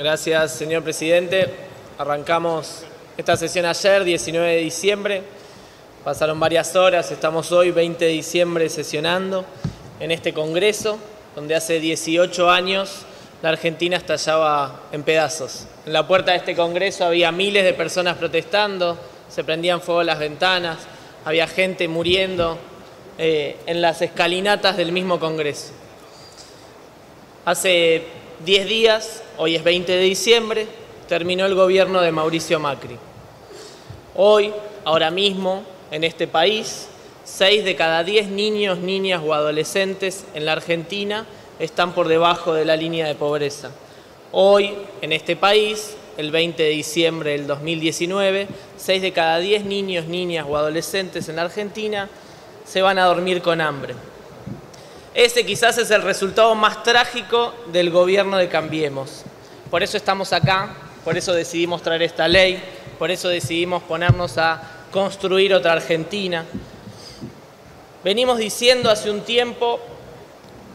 Gracias, señor presidente. Arrancamos esta sesión ayer, 19 de diciembre. Pasaron varias horas, estamos hoy, 20 de diciembre, sesionando en este Congreso, donde hace 18 años la Argentina estallaba en pedazos. En la puerta de este Congreso había miles de personas protestando, se prendían fuego las ventanas, había gente muriendo eh, en las escalinatas del mismo Congreso. Hace 10 días, hoy es 20 de diciembre, terminó el gobierno de Mauricio Macri. Hoy, ahora mismo, en este país, 6 de cada 10 niños, niñas o adolescentes en la Argentina están por debajo de la línea de pobreza. Hoy, en este país, el 20 de diciembre del 2019, 6 de cada 10 niños, niñas o adolescentes en la Argentina se van a dormir con hambre. Ese quizás es el resultado más trágico del gobierno de Cambiemos. Por eso estamos acá, por eso decidimos traer esta ley, por eso decidimos ponernos a construir otra Argentina. Venimos diciendo hace un tiempo,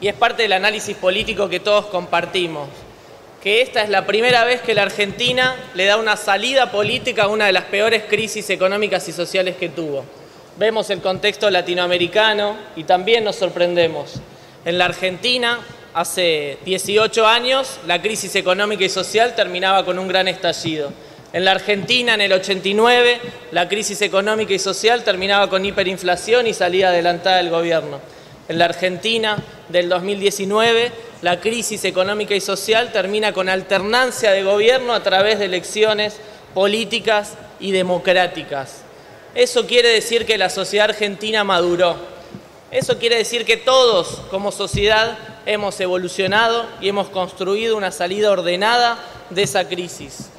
y es parte del análisis político que todos compartimos, que esta es la primera vez que la Argentina le da una salida política a una de las peores crisis económicas y sociales que tuvo vemos el contexto latinoamericano y también nos sorprendemos. En la Argentina, hace 18 años, la crisis económica y social terminaba con un gran estallido. En la Argentina, en el 89, la crisis económica y social terminaba con hiperinflación y salida adelantada del gobierno. En la Argentina, del 2019, la crisis económica y social termina con alternancia de gobierno a través de elecciones políticas y democráticas. Eso quiere decir que la sociedad argentina maduró. Eso quiere decir que todos como sociedad hemos evolucionado y hemos construido una salida ordenada de esa crisis.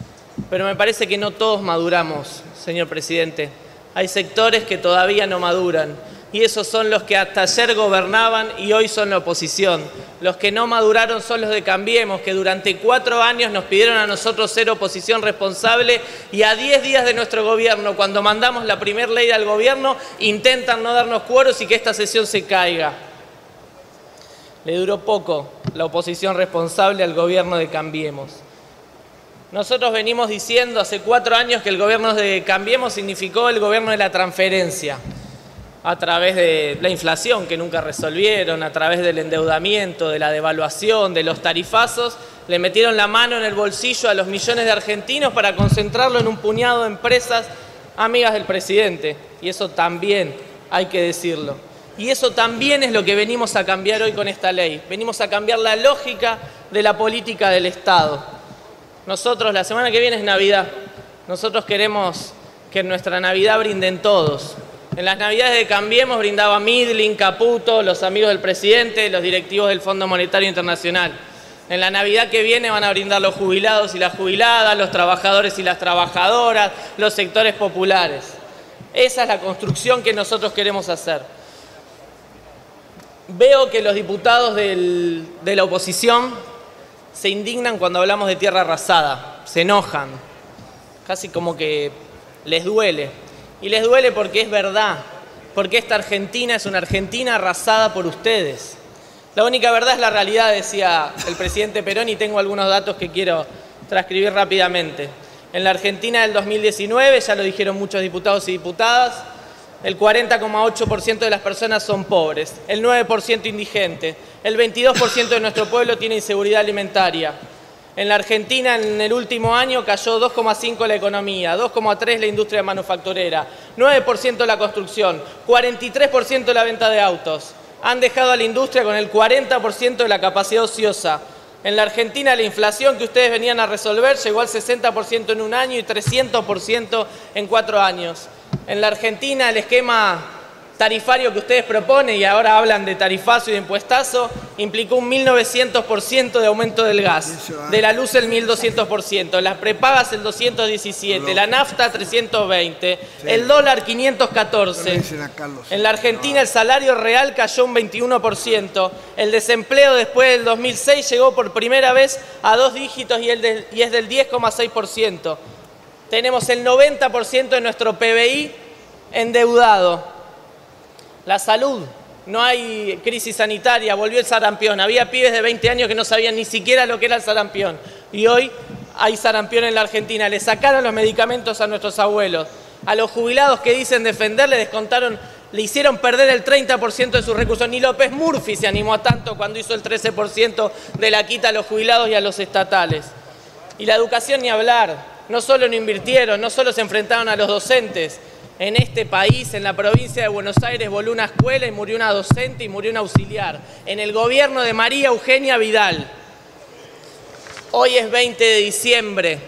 Pero me parece que no todos maduramos, señor presidente. Hay sectores que todavía no maduran y esos son los que hasta ayer gobernaban y hoy son la oposición. Los que no maduraron son los de Cambiemos, que durante cuatro años nos pidieron a nosotros ser oposición responsable y a diez días de nuestro gobierno, cuando mandamos la primera ley al gobierno, intentan no darnos cuoros y que esta sesión se caiga. Le duró poco la oposición responsable al gobierno de Cambiemos. Nosotros venimos diciendo hace cuatro años que el gobierno de Cambiemos significó el gobierno de la transferencia a través de la inflación que nunca resolvieron, a través del endeudamiento, de la devaluación, de los tarifazos, le metieron la mano en el bolsillo a los millones de argentinos para concentrarlo en un puñado de empresas amigas del presidente. Y eso también hay que decirlo. Y eso también es lo que venimos a cambiar hoy con esta ley. Venimos a cambiar la lógica de la política del Estado. Nosotros, la semana que viene es Navidad. Nosotros queremos que nuestra Navidad brinden todos, en las navidades de Cambiemos brindaba Midlin, Caputo, los amigos del presidente, los directivos del Fondo Monetario Internacional. En la Navidad que viene van a brindar los jubilados y las jubiladas, los trabajadores y las trabajadoras, los sectores populares. Esa es la construcción que nosotros queremos hacer. Veo que los diputados de la oposición se indignan cuando hablamos de tierra arrasada, se enojan, casi como que les duele. Y les duele porque es verdad, porque esta Argentina es una Argentina arrasada por ustedes. La única verdad es la realidad, decía el presidente Perón, y tengo algunos datos que quiero transcribir rápidamente. En la Argentina del 2019, ya lo dijeron muchos diputados y diputadas, el 40,8% de las personas son pobres, el 9% indigente, el 22% de nuestro pueblo tiene inseguridad alimentaria, en la Argentina en el último año cayó 2,5 la economía, 2,3 la industria manufacturera, 9% la construcción, 43% la venta de autos. Han dejado a la industria con el 40% de la capacidad ociosa. En la Argentina la inflación que ustedes venían a resolver llegó al 60% en un año y 300% en cuatro años. En la Argentina el esquema tarifario que ustedes proponen y ahora hablan de tarifazo y de impuestazo, implicó un 1900% de aumento del gas, de la luz el 1200%, las prepagas el 217, la nafta 320, el dólar 514. En la Argentina el salario real cayó un 21%, el desempleo después del 2006 llegó por primera vez a dos dígitos y, y es del 10,6%. Tenemos el 90% de nuestro PBI endeudado la salud, no hay crisis sanitaria, volvió el sarampión. Había pibes de 20 años que no sabían ni siquiera lo que era el sarampión. Y hoy hay sarampión en la Argentina, le sacaron los medicamentos a nuestros abuelos, a los jubilados que dicen defender le descontaron, le hicieron perder el 30% de sus recursos. Ni López Murphy se animó a tanto cuando hizo el 13% de la quita a los jubilados y a los estatales. Y la educación ni hablar, no solo no invirtieron, no solo se enfrentaron a los docentes, en este país, en la provincia de Buenos Aires, voló una escuela y murió una docente y murió un auxiliar. En el gobierno de María Eugenia Vidal. Hoy es 20 de diciembre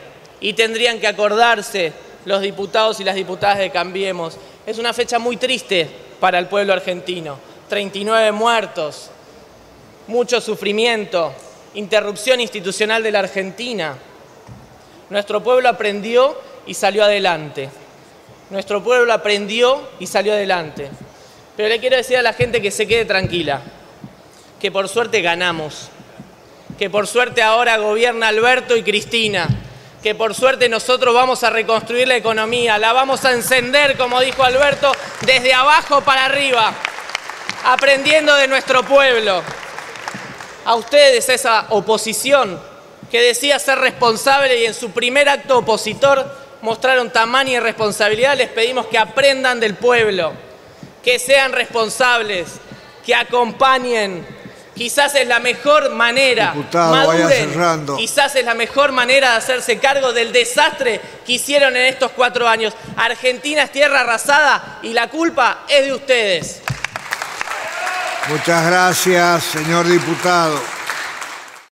y tendrían que acordarse los diputados y las diputadas de Cambiemos. Es una fecha muy triste para el pueblo argentino. 39 muertos, mucho sufrimiento, interrupción institucional de la Argentina. Nuestro pueblo aprendió y salió adelante. Nuestro pueblo aprendió y salió adelante. Pero le quiero decir a la gente que se quede tranquila, que por suerte ganamos, que por suerte ahora gobierna Alberto y Cristina, que por suerte nosotros vamos a reconstruir la economía, la vamos a encender, como dijo Alberto, desde abajo para arriba, aprendiendo de nuestro pueblo. A ustedes, esa oposición que decía ser responsable y en su primer acto opositor mostraron tamaña y responsabilidad, les pedimos que aprendan del pueblo, que sean responsables, que acompañen. Quizás es la mejor manera, Diputado, quizás es la mejor manera de hacerse cargo del desastre que hicieron en estos cuatro años. Argentina es tierra arrasada y la culpa es de ustedes. Muchas gracias, señor diputado.